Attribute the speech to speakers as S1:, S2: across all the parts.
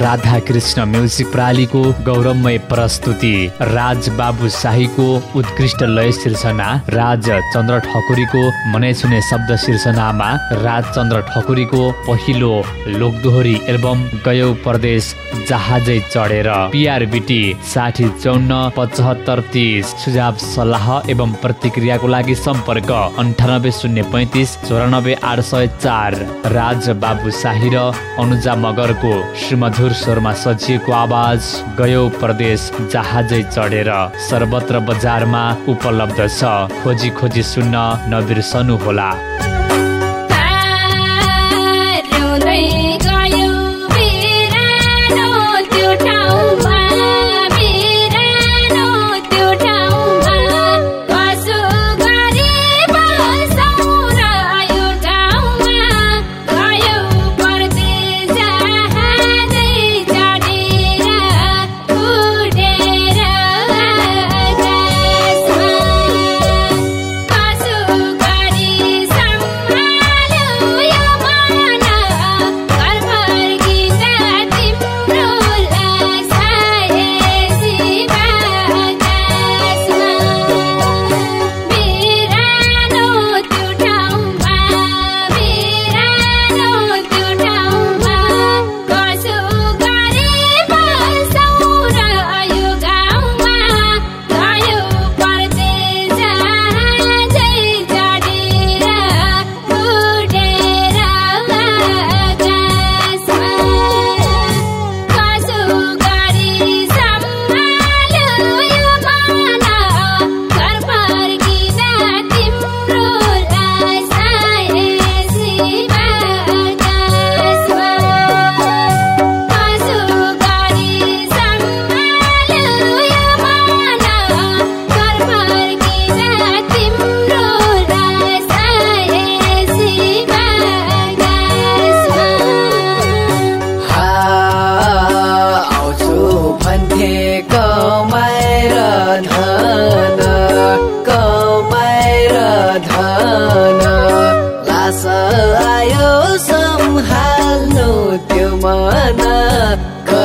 S1: Radha Krishna music प्रालीको गौरवमय प्रस्तुति। राज बाबु शाहीको उत्कृष्ट लय शीर्षना राज चन्द्र ठकुरीको मनै सुने शब्द शीर्षनामा राज चन्द्र ठकुरीको पहिलो लोकदोहोरी एल्बम गयो प्रदेश जहाजै चढेर। पिआरबिटी साठी चौन्न पचहत्तर तिस सुझाव सल्लाह एवं प्रतिक्रियाको लागि सम्पर्क अन्ठानब्बे शून्य पैँतिस चौरानब्बे आठ सय चार। राज बाबु शाही र अनुजा मगरको सुमधुर स्वरमा सजिएको आवाज गयो प्रदेश जहाजै चढेर। सर्वत्र बजारमा उपलब्ध छ। खोजी खोजी सुन्न नबिर्सनु होला।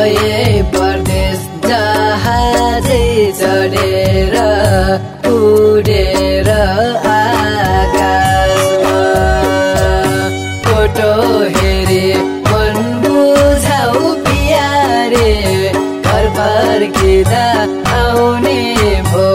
S2: परदेश जहाजै चढेर उडेर आकाशमा। फोटो हेरी मन बुझाउ पियारे फर फर्किँदा आउने भो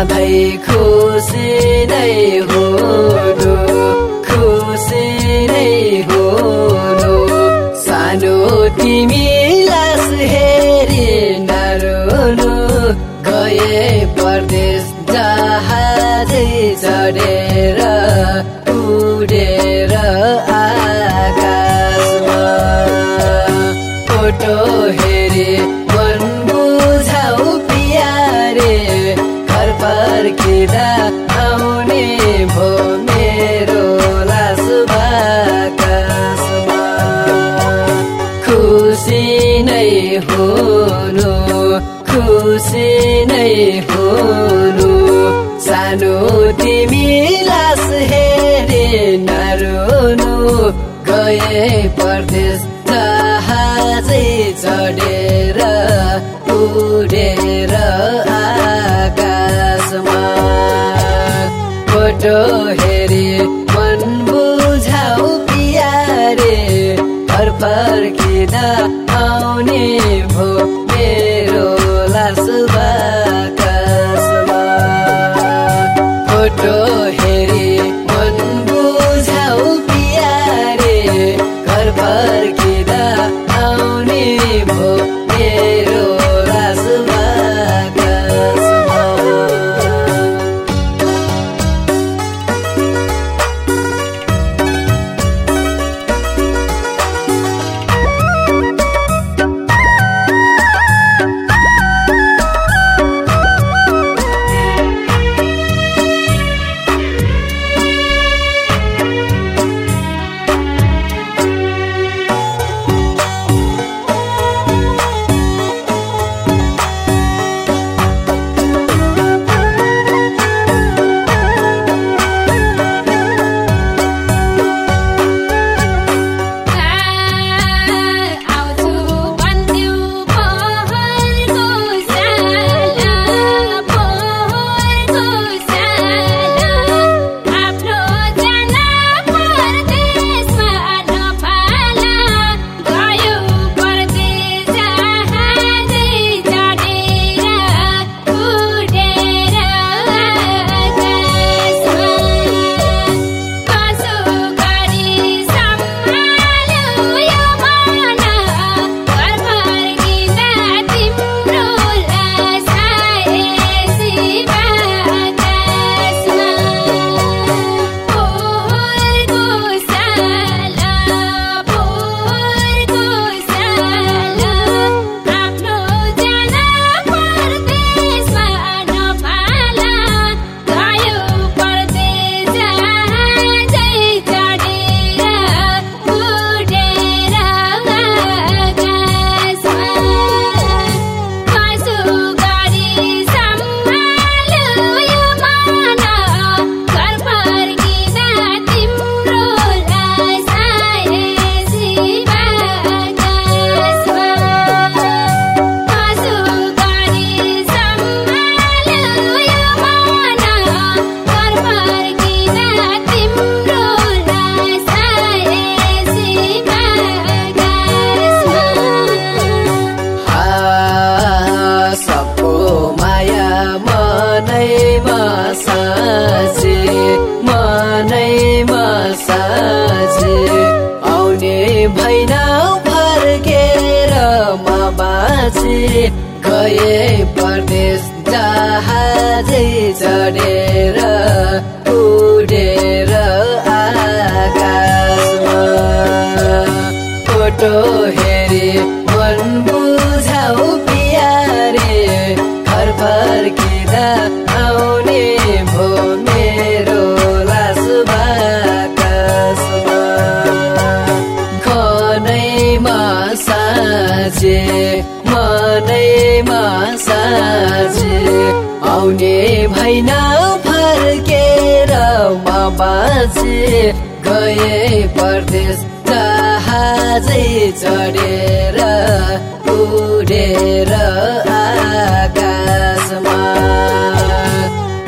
S2: सधैँ खुसी नै हुनु खुसी नै हुनु। सानो तिमीलास हेरी नरुनु गए परदेश जहाजै चढेर उडेर आकाशमा। फोटो खुसी नै हुनु सानो तिमी लास हेरे नरुनु। गए परदेश जहाजै चढेर उडेर आकाशमा। फोटो हेरे मन बुझाउ पियारे घर फर्किँदा आउने भो बाँचे गए परदेश जहाजै चढेर आउने भैन फर्केर बाँचे गए परदेश जहाजै चढेर उडेर आकाशमा।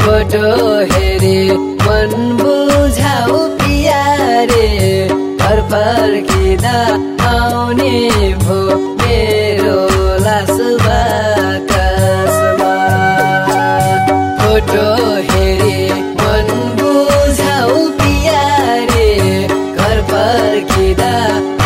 S2: फोटो हेरे मन बुझाउ पियारे घर फर्किँदा आउने भो markida